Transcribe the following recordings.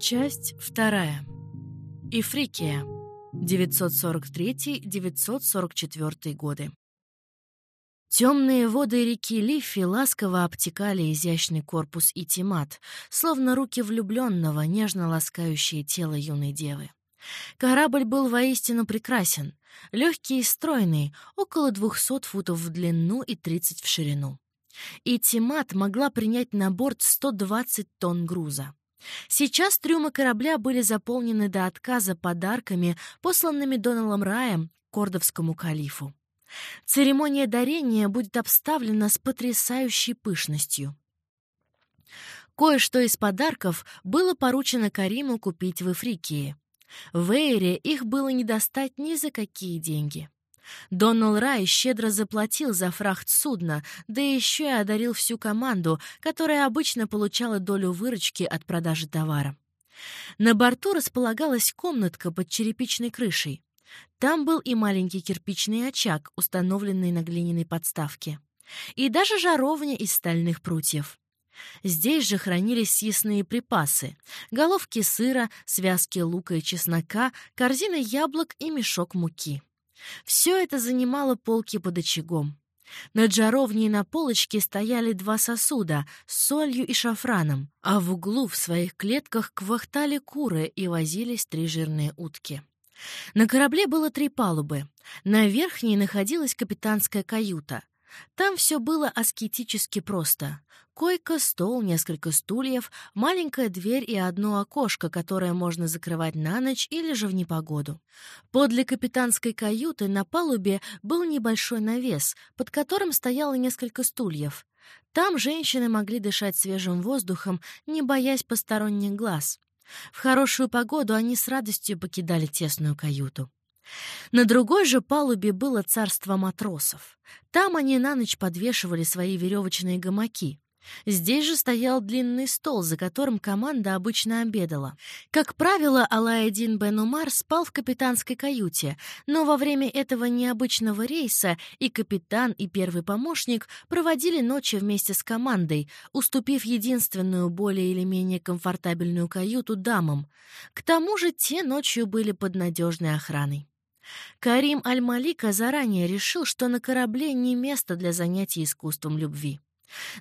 Часть вторая. Ифрикия. 943-944 годы. Темные воды реки Лифи ласково обтекали изящный корпус и тимат, словно руки влюбленного, нежно ласкающие тело юной девы. Корабль был воистину прекрасен, легкий и стройный, около 200 футов в длину и 30 в ширину. И Тимат могла принять на борт 120 тонн груза. Сейчас трюмы корабля были заполнены до отказа подарками, посланными Доналом Раем кордовскому калифу. Церемония дарения будет обставлена с потрясающей пышностью. Кое-что из подарков было поручено Кариму купить в Эфрикии. В Эйре их было не достать ни за какие деньги. Донал Рай щедро заплатил за фрахт судна, да еще и одарил всю команду, которая обычно получала долю выручки от продажи товара. На борту располагалась комнатка под черепичной крышей. Там был и маленький кирпичный очаг, установленный на глиняной подставке. И даже жаровня из стальных прутьев. Здесь же хранились съестные припасы — головки сыра, связки лука и чеснока, корзина яблок и мешок муки. Все это занимало полки под очагом. Над жаровней на полочке стояли два сосуда с солью и шафраном, а в углу в своих клетках квахтали куры и возились три жирные утки. На корабле было три палубы. На верхней находилась капитанская каюта. Там все было аскетически просто. Койка, стол, несколько стульев, маленькая дверь и одно окошко, которое можно закрывать на ночь или же в непогоду. Подле капитанской каюты на палубе был небольшой навес, под которым стояло несколько стульев. Там женщины могли дышать свежим воздухом, не боясь посторонних глаз. В хорошую погоду они с радостью покидали тесную каюту. На другой же палубе было царство матросов. Там они на ночь подвешивали свои веревочные гамаки. Здесь же стоял длинный стол, за которым команда обычно обедала. Как правило, Алаэдин Бен Умар спал в капитанской каюте, но во время этого необычного рейса и капитан, и первый помощник проводили ночи вместе с командой, уступив единственную более или менее комфортабельную каюту дамам. К тому же те ночью были под надежной охраной. Карим Аль-Малика заранее решил, что на корабле не место для занятий искусством любви.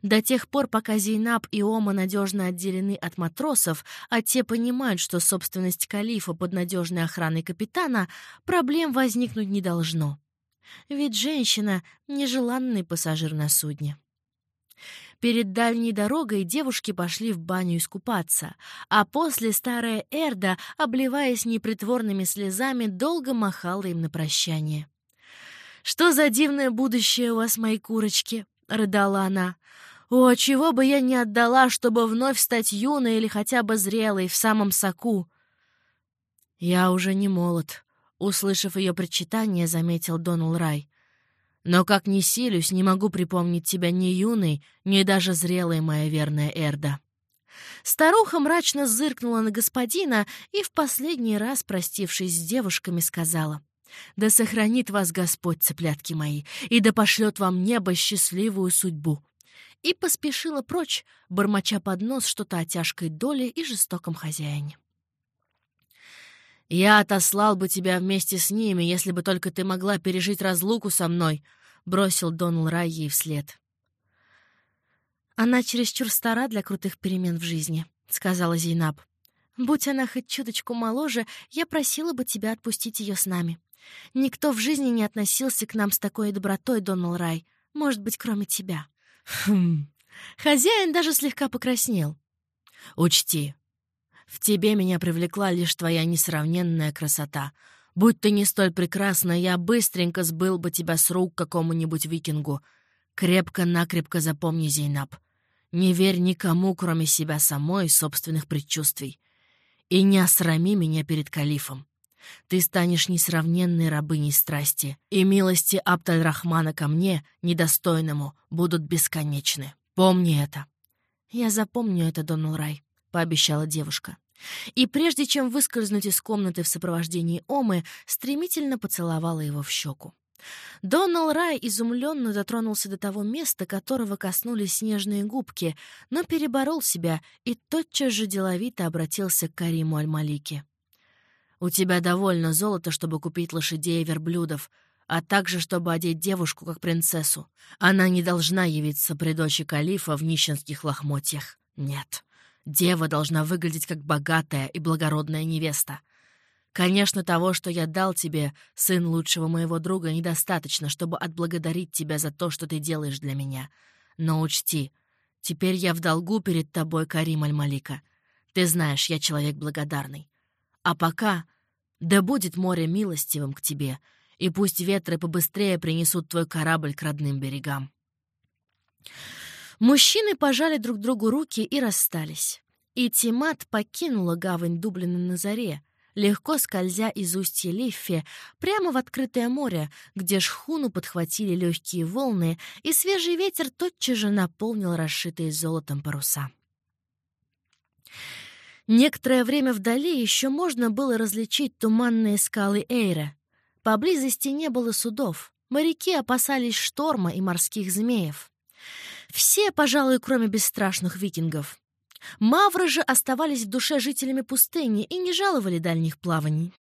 До тех пор, пока Зейнаб и Ома надежно отделены от матросов, а те понимают, что собственность калифа под надежной охраной капитана, проблем возникнуть не должно. Ведь женщина — нежеланный пассажир на судне. Перед дальней дорогой девушки пошли в баню искупаться, а после старая Эрда, обливаясь непритворными слезами, долго махала им на прощание. «Что за дивное будущее у вас, мои курочки?» — рыдала она. «О, чего бы я не отдала, чтобы вновь стать юной или хотя бы зрелой, в самом соку!» «Я уже не молод», — услышав ее причитание, заметил Донал Рай. Но как ни силюсь, не могу припомнить тебя ни юной, ни даже зрелой, моя верная Эрда». Старуха мрачно зыркнула на господина и в последний раз, простившись с девушками, сказала, «Да сохранит вас Господь, цыплятки мои, и да пошлет вам небо счастливую судьбу». И поспешила прочь, бормоча под нос что-то о тяжкой доле и жестоком хозяине. «Я отослал бы тебя вместе с ними, если бы только ты могла пережить разлуку со мной», — бросил Донал Рай ей вслед. «Она чересчур стара для крутых перемен в жизни», — сказала Зейнаб. «Будь она хоть чуточку моложе, я просила бы тебя отпустить ее с нами. Никто в жизни не относился к нам с такой добротой, Донал Рай, может быть, кроме тебя». «Хм...» Хозяин даже слегка покраснел. «Учти, в тебе меня привлекла лишь твоя несравненная красота. Будь ты не столь прекрасна, я быстренько сбыл бы тебя с рук какому-нибудь викингу. Крепко-накрепко запомни, Зейнаб. Не верь никому, кроме себя самой и собственных предчувствий. И не осрами меня перед калифом. Ты станешь несравненной рабыней страсти, и милости Абдаль-Рахмана ко мне, недостойному, будут бесконечны. Помни это. Я запомню это, Донал Рай. — пообещала девушка. И прежде чем выскользнуть из комнаты в сопровождении Омы, стремительно поцеловала его в щеку. Донал Рай изумленно дотронулся до того места, которого коснулись снежные губки, но переборол себя и тотчас же деловито обратился к Кариму Аль-Малике. «У тебя довольно золота, чтобы купить лошадей и верблюдов, а также чтобы одеть девушку как принцессу. Она не должна явиться при дочи калифа в нищенских лохмотьях. Нет, дева должна выглядеть как богатая и благородная невеста. Конечно, того, что я дал тебе, сын лучшего моего друга, недостаточно, чтобы отблагодарить тебя за то, что ты делаешь для меня. Но учти, теперь я в долгу перед тобой, Карим Аль-Малика. Ты знаешь, я человек благодарный. А пока да будет море милостивым к тебе, и пусть ветры побыстрее принесут твой корабль к родным берегам». Мужчины пожали друг другу руки и расстались. И Тимат покинула гавань Дублина на заре, легко скользя из устья Лиффи прямо в открытое море, где шхуну подхватили легкие волны, и свежий ветер тотчас же наполнил расшитые золотом паруса. Некоторое время вдали еще можно было различить туманные скалы Эйра. Поблизости не было судов. Моряки опасались шторма и морских змеев. Все, пожалуй, кроме бесстрашных викингов. Мавры же оставались в душе жителями пустыни и не жаловали дальних плаваний.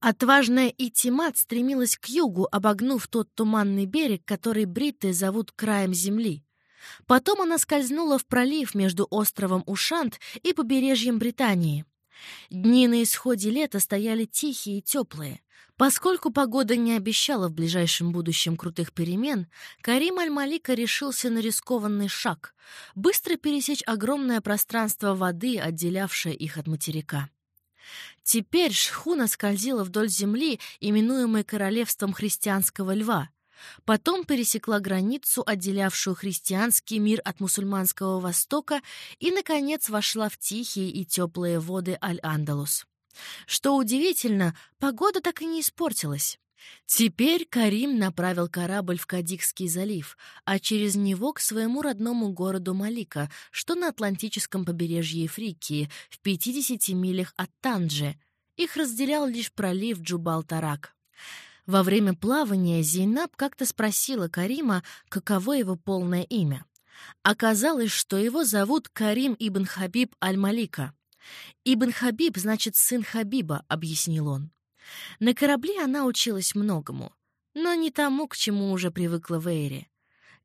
Отважная Итимат стремилась к югу, обогнув тот туманный берег, который бриты зовут краем земли. Потом она скользнула в пролив между островом Ушант и побережьем Британии. Дни на исходе лета стояли тихие и теплые. Поскольку погода не обещала в ближайшем будущем крутых перемен, Карим Аль-Малика решился на рискованный шаг — быстро пересечь огромное пространство воды, отделявшее их от материка. Теперь шхуна скользила вдоль земли, именуемой королевством христианского льва, Потом пересекла границу, отделявшую христианский мир от мусульманского Востока, и, наконец, вошла в тихие и теплые воды Аль-Андалус. Что удивительно, погода так и не испортилась. Теперь Карим направил корабль в Кадикский залив, а через него к своему родному городу Малика, что на Атлантическом побережье Фрикии, в 50 милях от Танджи. Их разделял лишь пролив Джубал-Тарак. Во время плавания Зейнаб как-то спросила Карима, каково его полное имя. Оказалось, что его зовут Карим ибн Хабиб аль-Малика. «Ибн Хабиб значит сын Хабиба», — объяснил он. На корабле она училась многому, но не тому, к чему уже привыкла в Эйре.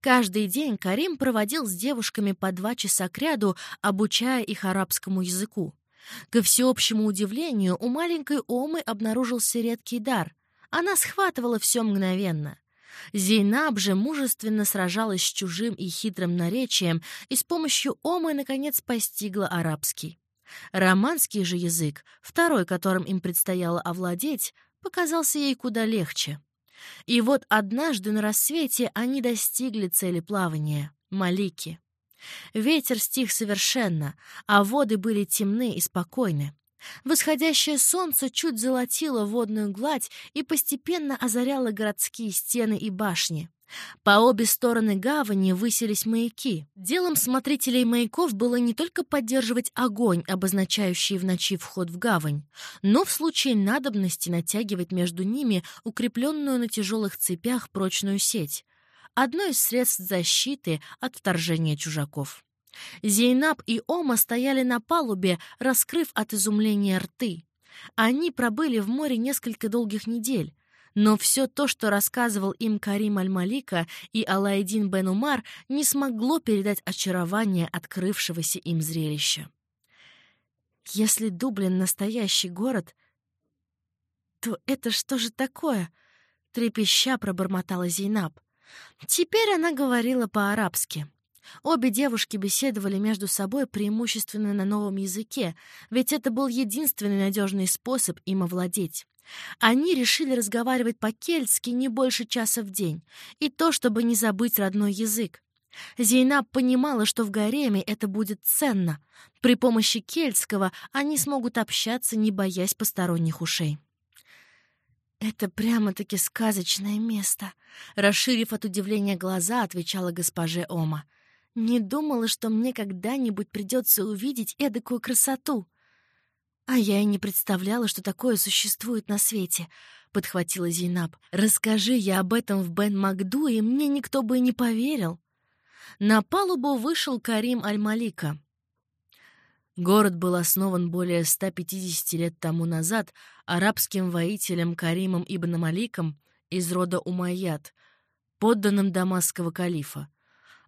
Каждый день Карим проводил с девушками по два часа кряду, обучая их арабскому языку. Ко всеобщему удивлению, у маленькой Омы обнаружился редкий дар. Она схватывала все мгновенно. Зейнаб же мужественно сражалась с чужим и хитрым наречием и с помощью омы, наконец, постигла арабский. Романский же язык, второй, которым им предстояло овладеть, показался ей куда легче. И вот однажды на рассвете они достигли цели плавания — Малики. Ветер стих совершенно, а воды были темны и спокойны. Восходящее солнце чуть золотило водную гладь и постепенно озаряло городские стены и башни. По обе стороны гавани высились маяки. Делом смотрителей маяков было не только поддерживать огонь, обозначающий в ночи вход в гавань, но в случае надобности натягивать между ними укрепленную на тяжелых цепях прочную сеть. Одно из средств защиты от вторжения чужаков. Зейнаб и Ома стояли на палубе, раскрыв от изумления рты. Они пробыли в море несколько долгих недель, но все то, что рассказывал им Карим Аль-Малика и Алайдин бен Умар, не смогло передать очарование открывшегося им зрелища. «Если Дублин — настоящий город, то это что же такое?» — трепеща пробормотала Зейнаб. Теперь она говорила по-арабски. Обе девушки беседовали между собой преимущественно на новом языке, ведь это был единственный надежный способ им овладеть. Они решили разговаривать по-кельтски не больше часа в день, и то, чтобы не забыть родной язык. Зейнаб понимала, что в гареме это будет ценно. При помощи кельтского они смогут общаться, не боясь посторонних ушей. «Это прямо-таки сказочное место», — расширив от удивления глаза, отвечала госпоже Ома. Не думала, что мне когда-нибудь придется увидеть эдакую красоту. «А я и не представляла, что такое существует на свете», — подхватила Зейнаб. «Расскажи я об этом в Бен Макду, и мне никто бы и не поверил». На палубу вышел Карим Аль-Малика. Город был основан более 150 лет тому назад арабским воителем Каримом ибн Маликом из рода Умайяд, подданным дамасского калифа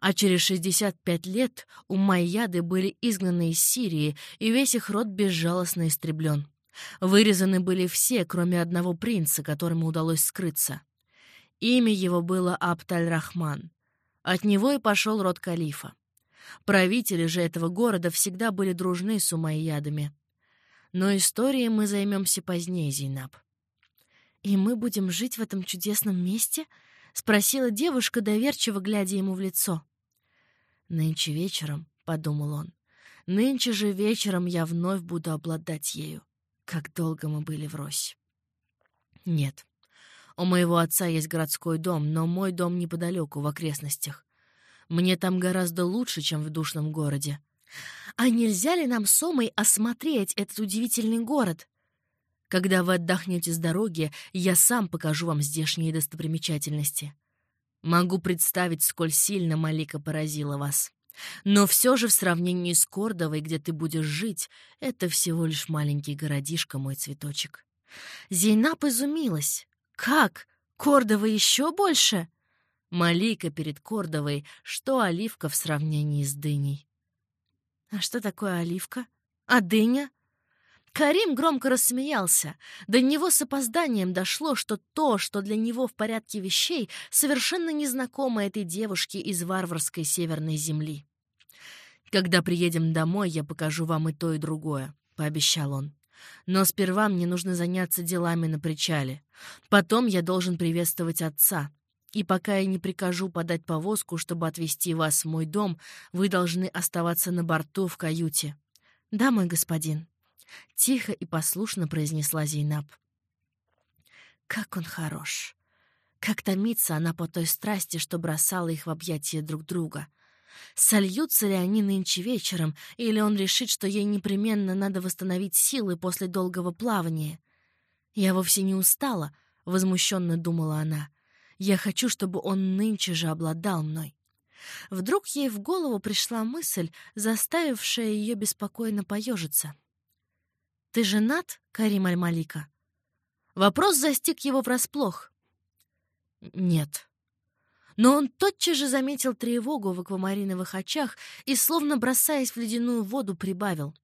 а через 65 лет умайяды были изгнаны из Сирии, и весь их род безжалостно истреблен. Вырезаны были все, кроме одного принца, которому удалось скрыться. Имя его было Абталь-Рахман. От него и пошел род калифа. Правители же этого города всегда были дружны с умайядами. Но историей мы займемся позднее, Зейнаб. «И мы будем жить в этом чудесном месте?» — спросила девушка, доверчиво глядя ему в лицо. «Нынче вечером», — подумал он, — «нынче же вечером я вновь буду обладать ею. Как долго мы были врозь». «Нет, у моего отца есть городской дом, но мой дом неподалеку, в окрестностях. Мне там гораздо лучше, чем в душном городе. А нельзя ли нам с Омой осмотреть этот удивительный город? Когда вы отдохнете с дороги, я сам покажу вам здешние достопримечательности. Могу представить, сколь сильно Малика поразила вас. Но все же в сравнении с Кордовой, где ты будешь жить, это всего лишь маленький городишко, мой цветочек. Зейнаб изумилась. «Как? Кордова еще больше?» Малика перед Кордовой, что оливка в сравнении с дыней. «А что такое оливка? А дыня?» Карим громко рассмеялся. До него с опозданием дошло, что то, что для него в порядке вещей, совершенно незнакомо этой девушке из варварской северной земли. «Когда приедем домой, я покажу вам и то, и другое», — пообещал он. «Но сперва мне нужно заняться делами на причале. Потом я должен приветствовать отца. И пока я не прикажу подать повозку, чтобы отвезти вас в мой дом, вы должны оставаться на борту в каюте». «Да, мой господин». — тихо и послушно произнесла Зейнаб. «Как он хорош! Как томится она по той страсти, что бросала их в объятия друг друга!» Сольются ли они нынче вечером, или он решит, что ей непременно надо восстановить силы после долгого плавания? «Я вовсе не устала», — возмущенно думала она. «Я хочу, чтобы он нынче же обладал мной». Вдруг ей в голову пришла мысль, заставившая ее беспокойно поежиться. «Ты женат, Карим Аль-Малика?» Вопрос застиг его врасплох. «Нет». Но он тотчас же заметил тревогу в аквамариновых очах и, словно бросаясь в ледяную воду, прибавил.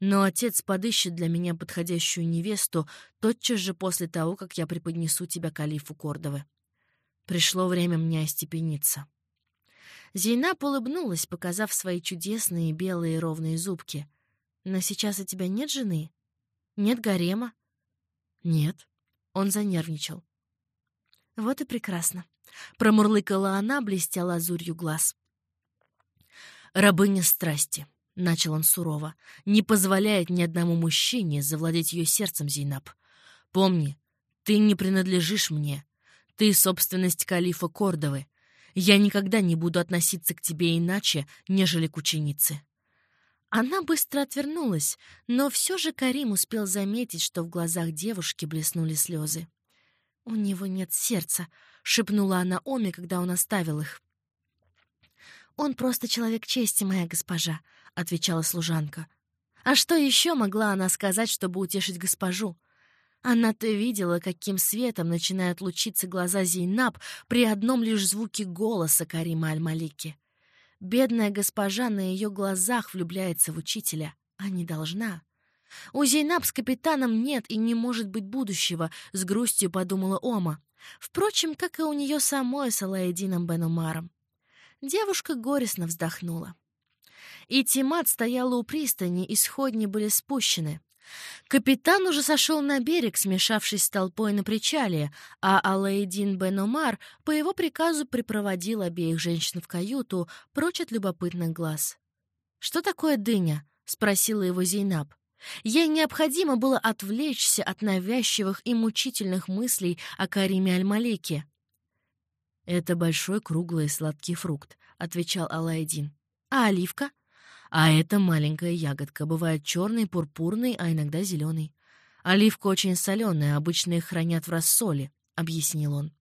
«Но отец подыщет для меня подходящую невесту тотчас же после того, как я преподнесу тебя калифу Кордовы. Пришло время мне остепениться». Зейнаб улыбнулась, показав свои чудесные белые ровные зубки. «Но сейчас у тебя нет жены?» Нет гарема? Нет. Он занервничал. Вот и прекрасно. Промурлыкала она, блестя лазурью глаз. «Рабыня страсти», — начал он сурово, — «не позволяет ни одному мужчине завладеть ее сердцем, Зейнаб. Помни, ты не принадлежишь мне. Ты — собственность калифа Кордовы. Я никогда не буду относиться к тебе иначе, нежели к ученице. Она быстро отвернулась, но все же Карим успел заметить, что в глазах девушки блеснули слезы. «У него нет сердца», — шепнула она Оме, когда он оставил их. «Он просто человек чести, моя госпожа», — отвечала служанка. А что еще могла она сказать, чтобы утешить госпожу? Она-то видела, каким светом начинают лучиться глаза Зейнаб при одном лишь звуке голоса Карима Аль-Малики. Бедная госпожа на ее глазах влюбляется в учителя, а не должна. У Зейнаб с капитаном нет и не может быть будущего, с грустью подумала Ома. Впрочем, как и у нее самой с Алаэдином Бен Умаром. Девушка горестно вздохнула. И Тимат стояла у пристани, и сходни были спущены. Капитан уже сошел на берег, смешавшись с толпой на причале, а Алаэдин бен Омар по его приказу припроводил обеих женщин в каюту, прочь от любопытных глаз. «Что такое дыня?» — спросила его Зейнаб. Ей необходимо было отвлечься от навязчивых и мучительных мыслей о Кариме Аль-Малике. «Это большой круглый сладкий фрукт», — отвечал Алайдин. «А оливка?» А эта маленькая ягодка бывает черной, пурпурной, а иногда зеленой. Оливка очень соленая, обычно их хранят в рассоле, — объяснил он.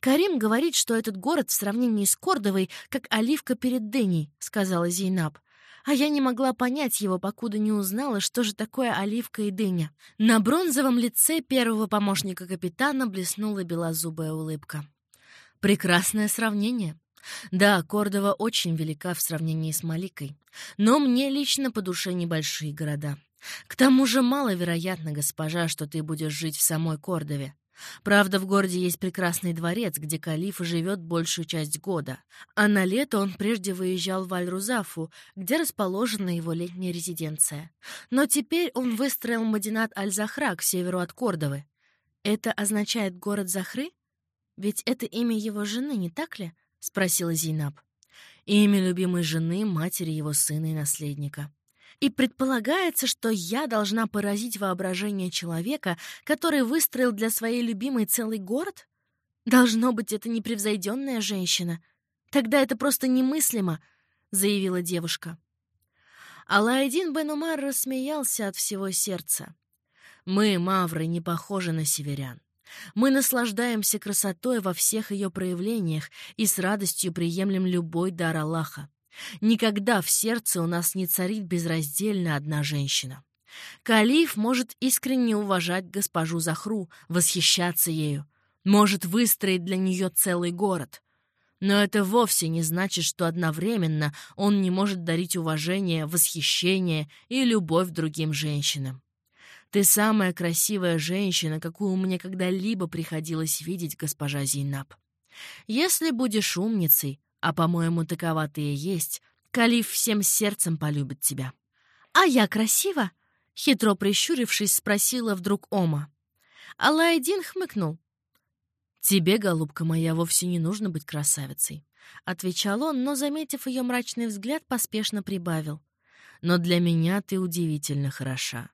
«Карим говорит, что этот город в сравнении с Кордовой, как оливка перед Дэней», — сказала Зейнаб. А я не могла понять его, покуда не узнала, что же такое оливка и дыня. На бронзовом лице первого помощника капитана блеснула белозубая улыбка. Прекрасное сравнение. Да, Кордова очень велика в сравнении с Маликой. Но мне лично по душе небольшие города. К тому же маловероятно, госпожа, что ты будешь жить в самой Кордове. Правда, в городе есть прекрасный дворец, где калиф живет большую часть года, а на лето он прежде выезжал в Аль-Рузафу, где расположена его летняя резиденция. Но теперь он выстроил Мадинат Аль-Захра к северу от Кордовы. Это означает город Захры? Ведь это имя его жены, не так ли? — спросила Зейнаб. Имя любимой жены, матери его сына и наследника и предполагается, что я должна поразить воображение человека, который выстроил для своей любимой целый город? Должно быть, это непревзойденная женщина. Тогда это просто немыслимо, — заявила девушка. Алайдин бен Умар рассмеялся от всего сердца. «Мы, мавры, не похожи на северян. Мы наслаждаемся красотой во всех ее проявлениях и с радостью приемлем любой дар Аллаха. Никогда в сердце у нас не царит безраздельно одна женщина. Калиф может искренне уважать госпожу Захру, восхищаться ею, может выстроить для нее целый город. Но это вовсе не значит, что одновременно он не может дарить уважение, восхищение и любовь другим женщинам. Ты самая красивая женщина, какую мне когда-либо приходилось видеть, госпожа Зейнаб. Если будешь умницей, а, по-моему, такова ты и есть, Калиф всем сердцем полюбит тебя. «А я красива?» — хитро прищурившись, спросила вдруг Ома. Алайдин хмыкнул. «Тебе, голубка моя, вовсе не нужно быть красавицей», — отвечал он, но, заметив ее мрачный взгляд, поспешно прибавил. «Но для меня ты удивительно хороша.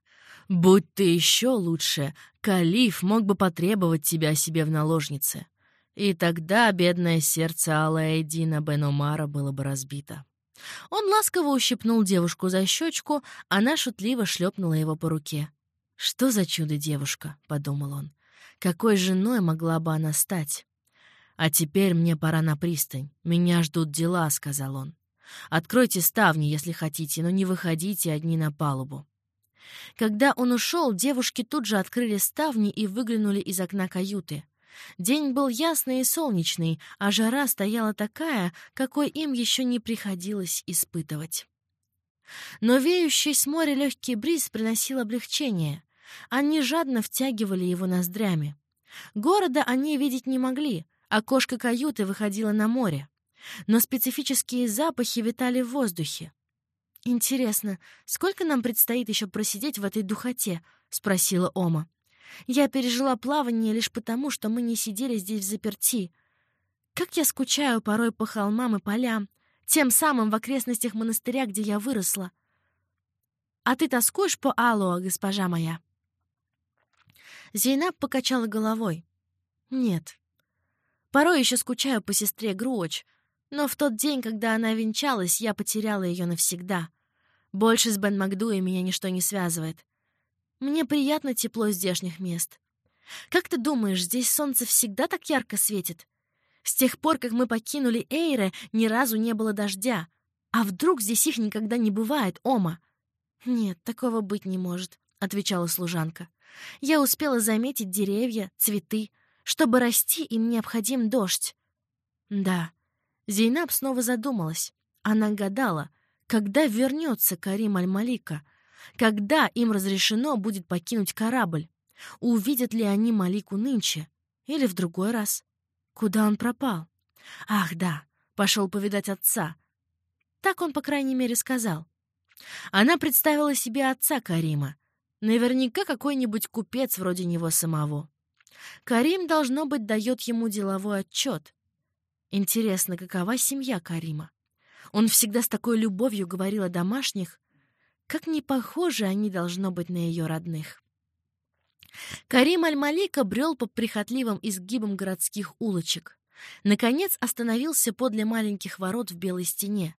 Будь ты еще лучше, Калиф мог бы потребовать тебя себе в наложнице. И тогда бедное сердце Алаэдина Бен Омара было бы разбито. Он ласково ущипнул девушку за щечку, она шутливо шлепнула его по руке. «Что за чудо-девушка?» — подумал он. «Какой женой могла бы она стать?» «А теперь мне пора на пристань. Меня ждут дела», — сказал он. «Откройте ставни, если хотите, но не выходите одни на палубу». Когда он ушел, девушки тут же открыли ставни и выглянули из окна каюты. День был ясный и солнечный, а жара стояла такая, какой им еще не приходилось испытывать. Но веющий с моря легкий бриз приносил облегчение. Они жадно втягивали его ноздрями. Города они видеть не могли, окошко каюты выходило на море. Но специфические запахи витали в воздухе. «Интересно, сколько нам предстоит еще просидеть в этой духоте?» — спросила Ома. Я пережила плавание лишь потому, что мы не сидели здесь в заперти. Как я скучаю порой по холмам и полям, тем самым в окрестностях монастыря, где я выросла. А ты тоскуешь по Алуа, госпожа моя?» Зейнаб покачала головой. «Нет. Порой еще скучаю по сестре Груоч, но в тот день, когда она венчалась, я потеряла ее навсегда. Больше с Бен Макдуей меня ничто не связывает. Мне приятно тепло здешних мест. Как ты думаешь, здесь солнце всегда так ярко светит? С тех пор, как мы покинули Эйре, ни разу не было дождя. А вдруг здесь их никогда не бывает, Ома? Нет, такого быть не может, — отвечала служанка. Я успела заметить деревья, цветы. Чтобы расти, им необходим дождь. Да. Зейнаб снова задумалась. Она гадала, когда вернется Карим Аль-Малика — когда им разрешено будет покинуть корабль? Увидят ли они Малику нынче? Или в другой раз? Куда он пропал? Ах, да, пошел повидать отца. Так он, по крайней мере, сказал. Она представила себе отца Карима. Наверняка какой-нибудь купец вроде него самого. Карим, должно быть, дает ему деловой отчет. Интересно, какова семья Карима? Он всегда с такой любовью говорил о домашних, как не похожи они должно быть на ее родных. Карим Аль-Малика брел по прихотливым изгибам городских улочек. Наконец остановился подле маленьких ворот в белой стене.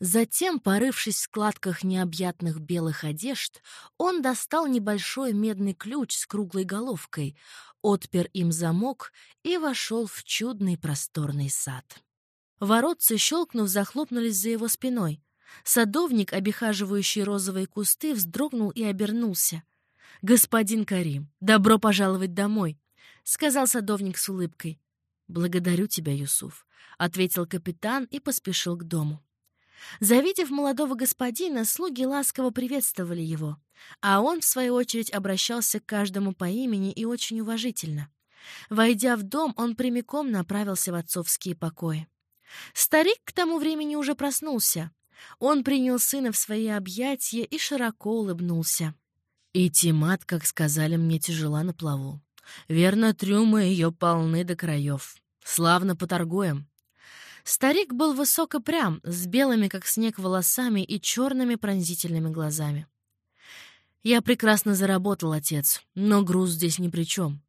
Затем, порывшись в складках необъятных белых одежд, он достал небольшой медный ключ с круглой головкой, отпер им замок и вошел в чудный просторный сад. Воротцы, щелкнув, захлопнулись за его спиной. Садовник, обихаживающий розовые кусты, вздрогнул и обернулся. «Господин Карим, добро пожаловать домой!» — сказал садовник с улыбкой. «Благодарю тебя, Юсуф», — ответил капитан и поспешил к дому. Завидев молодого господина, слуги ласково приветствовали его, а он, в свою очередь, обращался к каждому по имени и очень уважительно. Войдя в дом, он прямиком направился в отцовские покои. Старик к тому времени уже проснулся. Он принял сына в свои объятия и широко улыбнулся. И Тимат, как сказали мне, тяжела на плаву. Верно, трюмы ее полны до краев. Славно поторгуем. Старик был высок и прям, с белыми, как снег, волосами и черными пронзительными глазами. «Я прекрасно заработал, отец, но груз здесь ни при чем».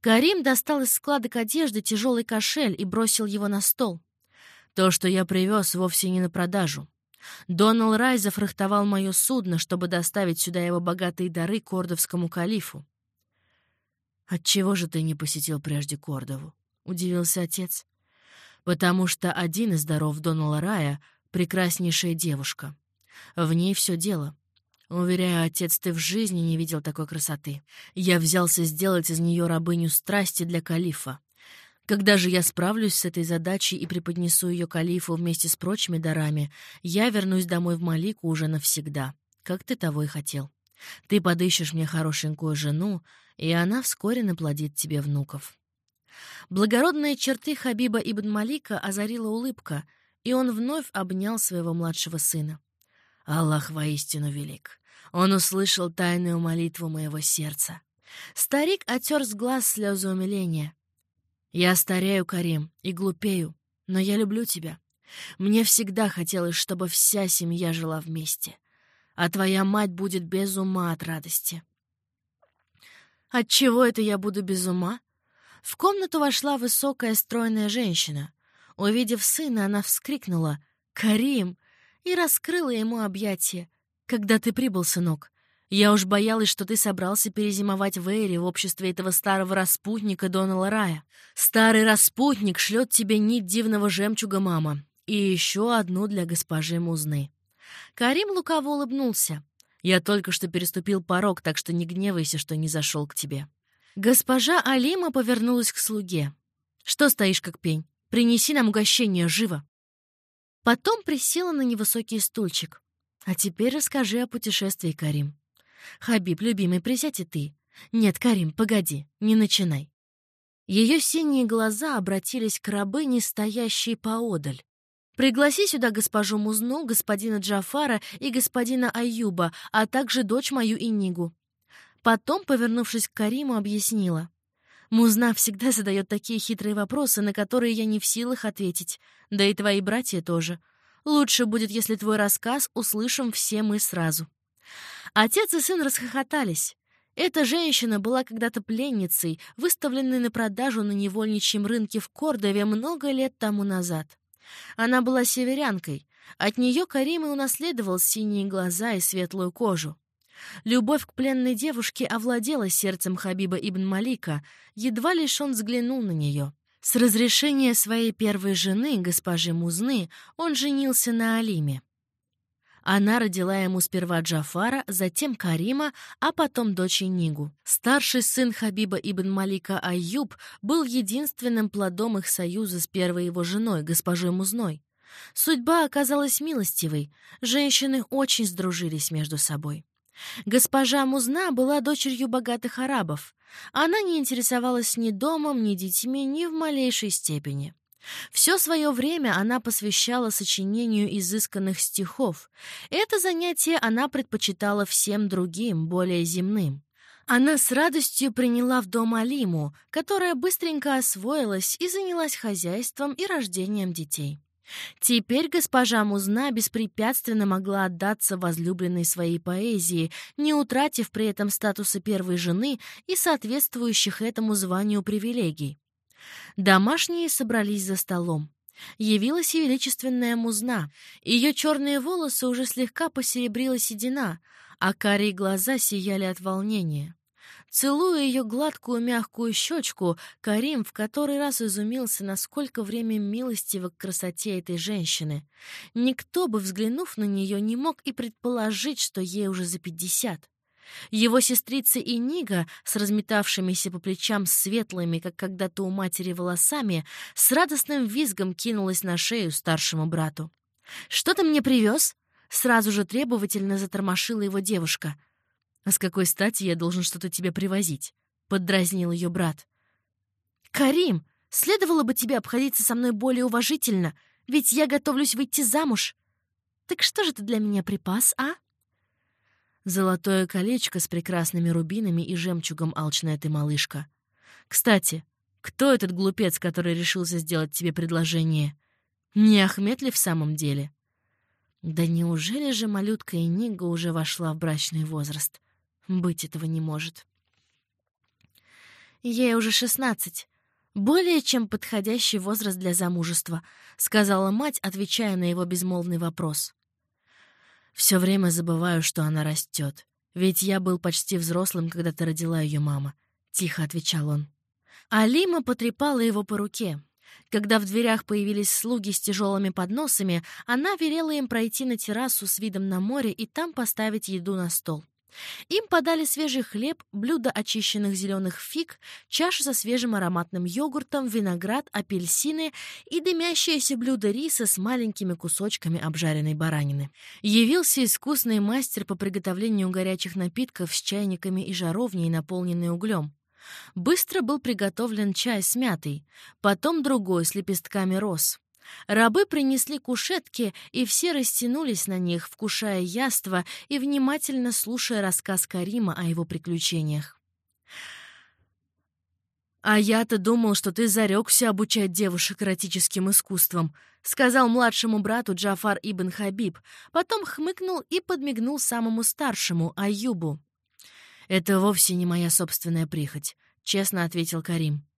Карим достал из складок одежды тяжелый кошель и бросил его на стол. «То, что я привез, вовсе не на продажу. Донал Рай зафрахтовал мое судно, чтобы доставить сюда его богатые дары кордовскому калифу». «Отчего же ты не посетил прежде Кордову?» — удивился отец потому что один из даров Донала Рая — прекраснейшая девушка. В ней все дело. Уверяю, отец, ты в жизни не видел такой красоты. Я взялся сделать из нее рабыню страсти для калифа. Когда же я справлюсь с этой задачей и преподнесу ее калифу вместе с прочими дарами, я вернусь домой в Малику уже навсегда, как ты того и хотел. Ты подыщешь мне хорошенькую жену, и она вскоре наплодит тебе внуков. Благородные черты Хабиба ибн Малика озарила улыбка, и он вновь обнял своего младшего сына. «Аллах воистину велик. Он услышал тайную молитву моего сердца». Старик отер с глаз слезы умиления. «Я старею, Карим, и глупею, но я люблю тебя. Мне всегда хотелось, чтобы вся семья жила вместе, а твоя мать будет без ума от радости». «Отчего это я буду без ума?» В комнату вошла высокая стройная женщина. Увидев сына, она вскрикнула «Карим!» и раскрыла ему объятия. «Когда ты прибыл, сынок? Я уж боялась, что ты собрался перезимовать в Эйре в обществе этого старого распутника Донала Рая. Старый распутник шлет тебе нить дивного жемчуга, мама, и еще одну для госпожи Музны». Карим лукаво улыбнулся. «Я только что переступил порог, так что не гневайся, что не зашел к тебе». Госпожа Алима повернулась к слуге. «Что стоишь, как пень? Принеси нам угощение, живо!» Потом присела на невысокий стульчик. «А теперь расскажи о путешествии, Карим». «Хабиб, любимый, присядь и ты». «Нет, Карим, погоди, не начинай». Ее синие глаза обратились к рабыне, стоящей поодаль. «Пригласи сюда госпожу Музну, господина Джафара и господина Аюба, а также дочь мою Инигу. Потом, повернувшись к Кариму, объяснила. «Музна всегда задает такие хитрые вопросы, на которые я не в силах ответить. Да и твои братья тоже. Лучше будет, если твой рассказ услышим все мы сразу». Отец и сын расхохотались. Эта женщина была когда-то пленницей, выставленной на продажу на невольничьем рынке в Кордове много лет тому назад. Она была северянкой. От нее Карим и унаследовал синие глаза и светлую кожу. Любовь к пленной девушке овладела сердцем Хабиба ибн Малика, едва лишь он взглянул на нее. С разрешения своей первой жены, госпожи Музны, он женился на Алиме. Она родила ему сперва Джафара, затем Карима, а потом дочь Нигу. Старший сын Хабиба ибн Малика Айюб был единственным плодом их союза с первой его женой, госпожой Музной. Судьба оказалась милостивой, женщины очень сдружились между собой. Госпожа Музна была дочерью богатых арабов. Она не интересовалась ни домом, ни детьми, ни в малейшей степени. Все свое время она посвящала сочинению изысканных стихов. Это занятие она предпочитала всем другим, более земным. Она с радостью приняла в дом Алиму, которая быстренько освоилась и занялась хозяйством и рождением детей. Теперь госпожа Музна беспрепятственно могла отдаться возлюбленной своей поэзии, не утратив при этом статуса первой жены и соответствующих этому званию привилегий. Домашние собрались за столом. Явилась и величественная музна. Ее черные волосы уже слегка посеребрила седина, а карие глаза сияли от волнения. Целуя ее гладкую мягкую щечку, Карим в который раз изумился, насколько время милостиво к красоте этой женщины. Никто бы, взглянув на нее, не мог и предположить, что ей уже за пятьдесят. Его сестрица Инига, с разметавшимися по плечам светлыми, как когда-то у матери, волосами, с радостным визгом кинулась на шею старшему брату. «Что ты мне привез?» Сразу же требовательно затормошила его девушка — «А с какой стати я должен что-то тебе привозить?» — поддразнил ее брат. «Карим, следовало бы тебе обходиться со мной более уважительно, ведь я готовлюсь выйти замуж. Так что же ты для меня припас, а?» Золотое колечко с прекрасными рубинами и жемчугом, алчная ты малышка. Кстати, кто этот глупец, который решился сделать тебе предложение? Не Ахмед ли в самом деле? Да неужели же малютка Энига уже вошла в брачный возраст? Быть этого не может. Ей уже шестнадцать. Более чем подходящий возраст для замужества, сказала мать, отвечая на его безмолвный вопрос. Все время забываю, что она растет. Ведь я был почти взрослым, когда ты родила ее мама, тихо отвечал он. Алима потрепала его по руке. Когда в дверях появились слуги с тяжелыми подносами, она велела им пройти на террасу с видом на море и там поставить еду на стол. Им подали свежий хлеб, блюдо очищенных зеленых фиг, чашу со свежим ароматным йогуртом, виноград, апельсины и дымящееся блюдо риса с маленькими кусочками обжаренной баранины. Явился искусный мастер по приготовлению горячих напитков с чайниками и жаровней, наполненной углем. Быстро был приготовлен чай с мятой, потом другой с лепестками роз. Рабы принесли кушетки, и все растянулись на них, вкушая яство и внимательно слушая рассказ Карима о его приключениях. «А я-то думал, что ты зарекся обучать девушек эротическим искусствам», — сказал младшему брату Джафар ибн Хабиб, потом хмыкнул и подмигнул самому старшему, Аюбу. «Это вовсе не моя собственная прихоть», — честно ответил Карим.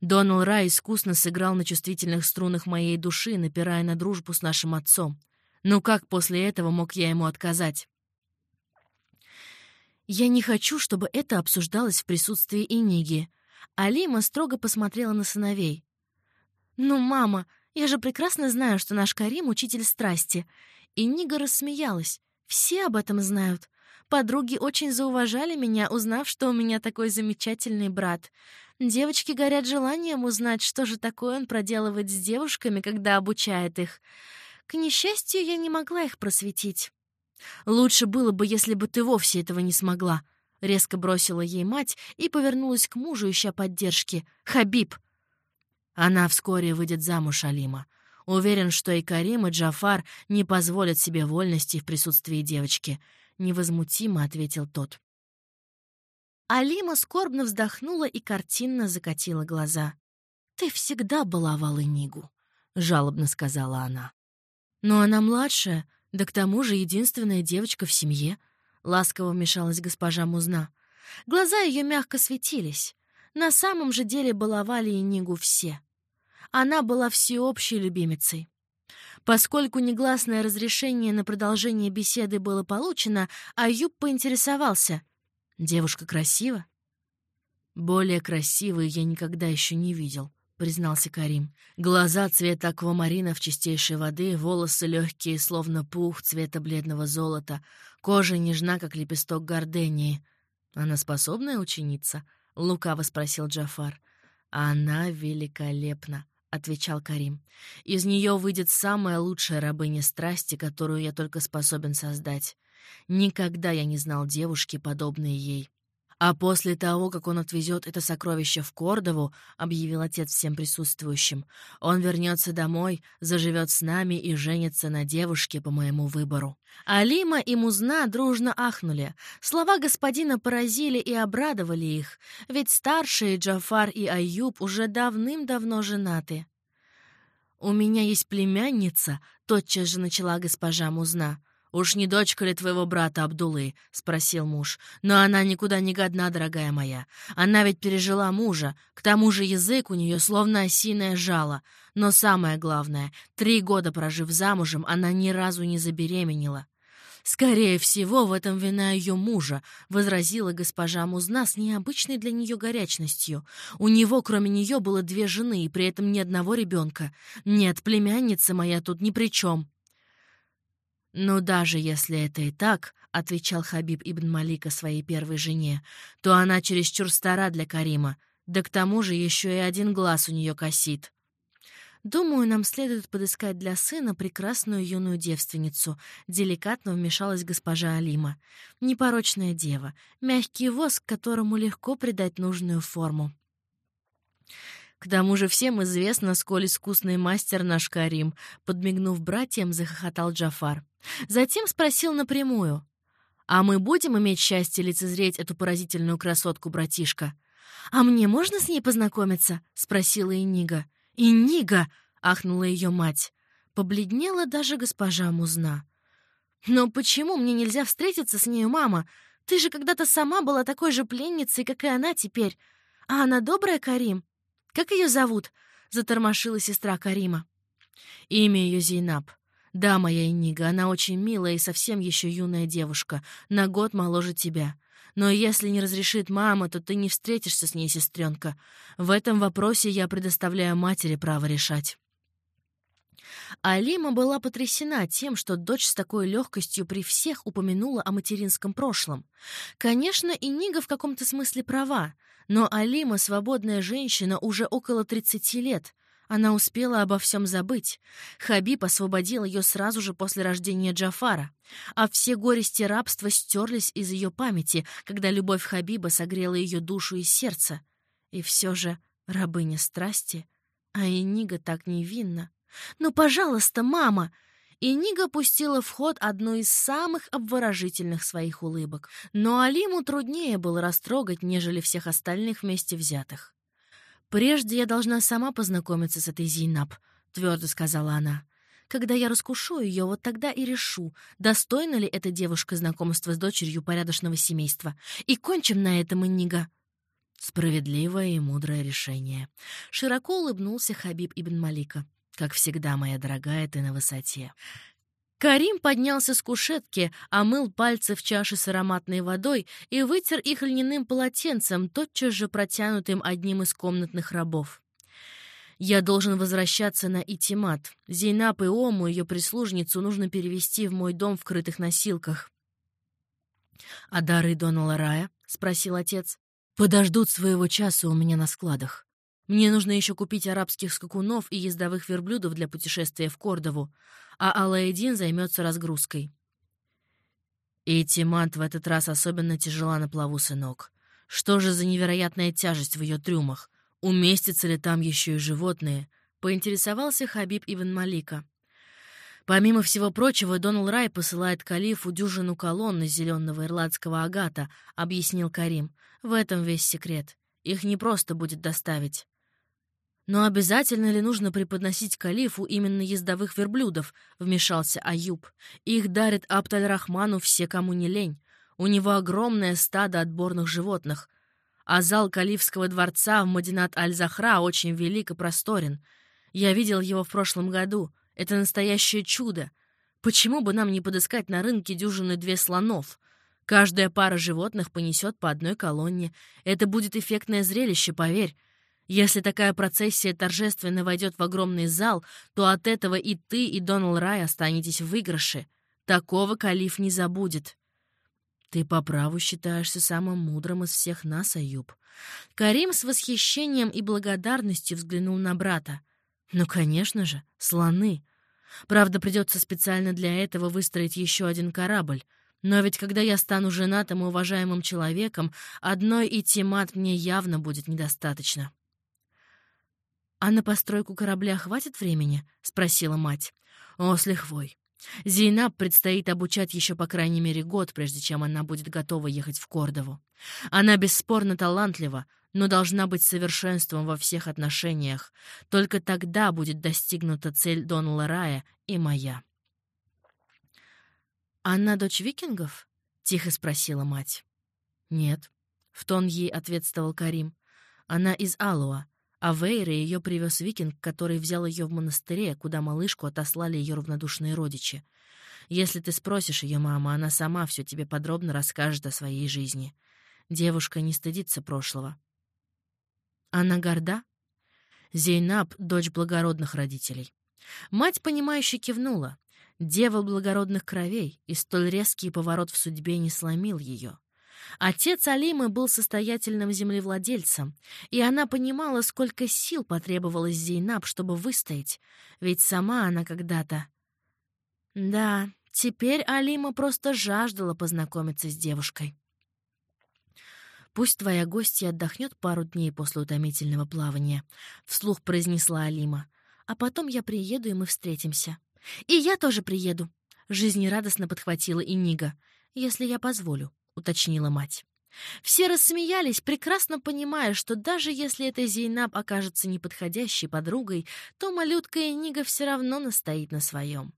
Донал Рай искусно сыграл на чувствительных струнах моей души, напирая на дружбу с нашим отцом. Ну как после этого мог я ему отказать? Я не хочу, чтобы это обсуждалось в присутствии Иниги. Алима строго посмотрела на сыновей. «Ну, мама, я же прекрасно знаю, что наш Карим — учитель страсти». Инига рассмеялась. «Все об этом знают. Подруги очень зауважали меня, узнав, что у меня такой замечательный брат. Девочки горят желанием узнать, что же такое он проделывает с девушками, когда обучает их. К несчастью, я не могла их просветить. «Лучше было бы, если бы ты вовсе этого не смогла», — резко бросила ей мать и повернулась к мужу, ища поддержки. «Хабиб!» Она вскоре выйдет замуж, Алима. Уверен, что и Карим, и Джафар не позволят себе вольности в присутствии девочки. Невозмутимо ответил тот. Алима скорбно вздохнула и картинно закатила глаза. «Ты всегда баловала Нигу», — жалобно сказала она. «Но она младшая, да к тому же единственная девочка в семье», — ласково вмешалась госпожа Музна. Глаза ее мягко светились. На самом же деле баловали Нигу все. Она была всеобщей любимицей. Поскольку негласное разрешение на продолжение беседы было получено, Аюб поинтересовался — Девушка красива? Более красивой я никогда еще не видел, признался Карим. Глаза цвета аквамарина в чистейшей воды, волосы легкие, словно пух цвета бледного золота, кожа нежна, как лепесток гордении. Она способная ученица? Лукаво спросил Джафар. Она великолепна, — отвечал Карим. «Из нее выйдет самая лучшая рабыня страсти, которую я только способен создать. Никогда я не знал девушки, подобной ей. А после того, как он отвезет это сокровище в Кордову, объявил отец всем присутствующим, он вернется домой, заживет с нами и женится на девушке по моему выбору. Алима и Музна дружно ахнули. Слова господина поразили и обрадовали их, ведь старшие Джафар и Аюб уже давным-давно женаты. «У меня есть племянница», — тотчас же начала госпожа Музна. «Уж не дочка ли твоего брата Абдулы?» — спросил муж. «Но она никуда не годна, дорогая моя. Она ведь пережила мужа. К тому же язык у нее словно осиное жало. Но самое главное, три года прожив замужем, она ни разу не забеременела». «Скорее всего, в этом вина ее мужа», — возразила госпожа Музна с необычной для нее горячностью. «У него, кроме нее, было две жены, и при этом ни одного ребенка. Нет, племянница моя тут ни при чем». «Но даже если это и так», — отвечал Хабиб ибн Малика своей первой жене, «то она чересчур стара для Карима, да к тому же еще и один глаз у нее косит». «Думаю, нам следует подыскать для сына прекрасную юную девственницу», — деликатно вмешалась госпожа Алима. «Непорочная дева, мягкий воск, которому легко придать нужную форму». К тому же всем известно, сколь искусный мастер наш Карим, подмигнув братьям, захохотал Джафар. Затем спросил напрямую. «А мы будем иметь счастье лицезреть эту поразительную красотку, братишка?» «А мне можно с ней познакомиться?» — спросила Инига. «Инига!» — ахнула ее мать. Побледнела даже госпожа Музна. «Но почему мне нельзя встретиться с нею, мама? Ты же когда-то сама была такой же пленницей, как и она теперь. А она добрая, Карим? Как ее зовут?» — затормошила сестра Карима. «Имя ее Зейнаб. Да, моя Инига, она очень милая и совсем еще юная девушка, на год моложе тебя. Но если не разрешит мама, то ты не встретишься с ней, сестренка. В этом вопросе я предоставляю матери право решать». Алима была потрясена тем, что дочь с такой легкостью при всех упомянула о материнском прошлом. Конечно, и Нига в каком-то смысле права, но Алима — свободная женщина уже около 30 лет. Она успела обо всем забыть. Хабиб освободил ее сразу же после рождения Джафара, а все горести рабства стерлись из ее памяти, когда любовь Хабиба согрела ее душу и сердце. И все же рабыня страсти, а Энига так невинна. «Ну, пожалуйста, мама!» И Нига пустила в ход одну из самых обворожительных своих улыбок. Но Алиму труднее было растрогать, нежели всех остальных вместе взятых. «Прежде я должна сама познакомиться с этой Зейнаб», — твердо сказала она. «Когда я раскушу ее, вот тогда и решу, достойна ли эта девушка знакомства с дочерью порядочного семейства. И кончим на этом, Иннига». Справедливое и мудрое решение. Широко улыбнулся Хабиб ибн Малика. Как всегда, моя дорогая, ты на высоте. Карим поднялся с кушетки, омыл пальцы в чаше с ароматной водой и вытер их льняным полотенцем, тотчас же протянутым одним из комнатных рабов. «Я должен возвращаться на Итимат. Зейнаб и Ому, ее прислужницу, нужно перевести в мой дом в крытых носилках». «А дары Донала Рая?» — спросил отец. «Подождут своего часа у меня на складах. Мне нужно еще купить арабских скакунов и ездовых верблюдов для путешествия в Кордову, а Алаэдин займется разгрузкой. И Тимат в этот раз особенно тяжела на плаву, сынок. Что же за невероятная тяжесть в ее трюмах? Уместятся ли там еще и животные? Поинтересовался Хабиб Ибн Малика. Помимо всего прочего, Донал Рай посылает калифу дюжину колонн зеленого ирландского агата, объяснил Карим. В этом весь секрет. Их не просто будет доставить. «Но обязательно ли нужно преподносить калифу именно ездовых верблюдов?» — вмешался Аюб. «Их дарит Абд-аль-Рахману все, кому не лень. У него огромное стадо отборных животных. А зал калифского дворца в Мадинат-аль-Захра очень велик и просторен. Я видел его в прошлом году. Это настоящее чудо. Почему бы нам не подыскать на рынке дюжины две слонов?» Каждая пара животных понесет по одной колонне. Это будет эффектное зрелище, поверь. Если такая процессия торжественно войдет в огромный зал, то от этого и ты, и Донал Рай останетесь в выигрыше. Такого калиф не забудет. Ты по праву считаешься самым мудрым из всех нас, Аюб. Карим с восхищением и благодарностью взглянул на брата. Ну, конечно же, слоны. Правда, придется специально для этого выстроить еще один корабль. Но ведь когда я стану женатым и уважаемым человеком, одной и тимат мне явно будет недостаточно. «А на постройку корабля хватит времени?» — спросила мать. «О, с лихвой. Зейнаб предстоит обучать еще по крайней мере год, прежде чем она будет готова ехать в Кордову. Она бесспорно талантлива, но должна быть совершенством во всех отношениях. Только тогда будет достигнута цель Донала Рая и моя». «Она дочь викингов?» — тихо спросила мать. «Нет», — в тон ей ответствовал Карим. «Она из Алуа, а Вейра ее привез викинг, который взял ее в монастыре, куда малышку отослали ее равнодушные родичи. Если ты спросишь ее мама, она сама все тебе подробно расскажет о своей жизни. Девушка не стыдится прошлого. Она горда? Зейнаб — дочь благородных родителей. Мать, понимающе кивнула. Дева благородных кровей, и столь резкий поворот в судьбе не сломил ее. Отец Алимы был состоятельным землевладельцем, и она понимала, сколько сил потребовалось Зейнаб, чтобы выстоять, ведь сама она когда-то... Да, теперь Алима просто жаждала познакомиться с девушкой. «Пусть твоя гостья отдохнет пару дней после утомительного плавания», — вслух произнесла Алима. «А потом я приеду, и мы встретимся». «И я тоже приеду», — жизнерадостно подхватила Инига. «Если я позволю», — уточнила мать. Все рассмеялись, прекрасно понимая, что даже если эта Зейнаб окажется неподходящей подругой, то малютка Инига все равно настоит на своем.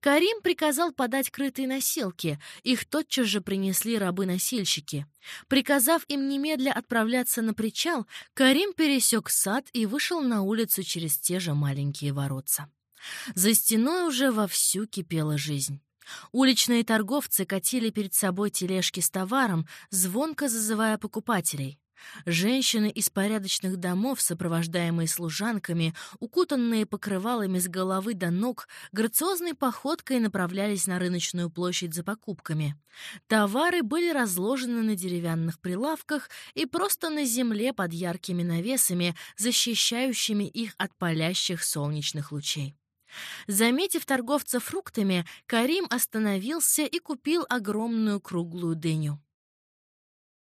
Карим приказал подать крытые носилки, их тотчас же принесли рабы-носильщики. Приказав им немедля отправляться на причал, Карим пересек сад и вышел на улицу через те же маленькие воротца. За стеной уже вовсю кипела жизнь. Уличные торговцы катили перед собой тележки с товаром, звонко зазывая покупателей. Женщины из порядочных домов, сопровождаемые служанками, укутанные покрывалами с головы до ног, грациозной походкой направлялись на рыночную площадь за покупками. Товары были разложены на деревянных прилавках и просто на земле под яркими навесами, защищающими их от палящих солнечных лучей. Заметив торговца фруктами, Карим остановился и купил огромную круглую дыню.